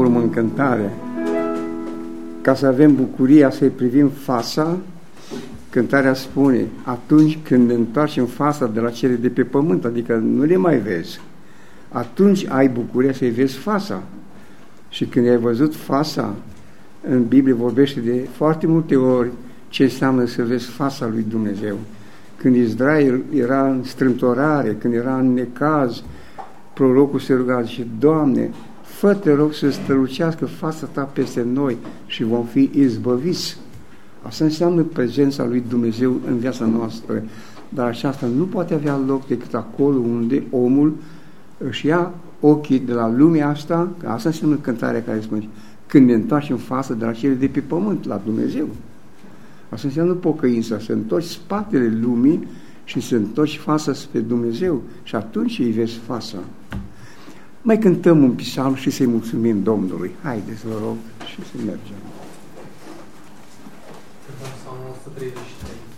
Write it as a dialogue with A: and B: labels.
A: urmă în cântare. Ca să avem bucuria să-i privim fața, cântarea spune, atunci când ne întoarcem fața de la cele de pe pământ, adică nu le mai vezi, atunci ai bucuria să-i vezi fața. Și când ai văzut fața, în Biblie vorbește de foarte multe ori ce înseamnă să vezi fața lui Dumnezeu. Când Israel era în strântorare, când era în necaz, prorocul se ruga și Doamne, fă te rog să strălucească fața ta peste noi și vom fi izbăviți. Asta înseamnă prezența lui Dumnezeu în viața noastră. Dar aceasta nu poate avea loc decât acolo unde omul își ia ochii de la lumea asta, că asta înseamnă cântarea care spune, când ne întoarcem față de la cele de pe pământ, la Dumnezeu. Asta înseamnă pocăința, să întorci spatele lumii și să întorci fața spre Dumnezeu și atunci îi vezi fața. Mai cântăm un psalm și să-i mulțumim Domnului. Haideți, vă rog, și să mergem.
B: Cântăm psalmul 133.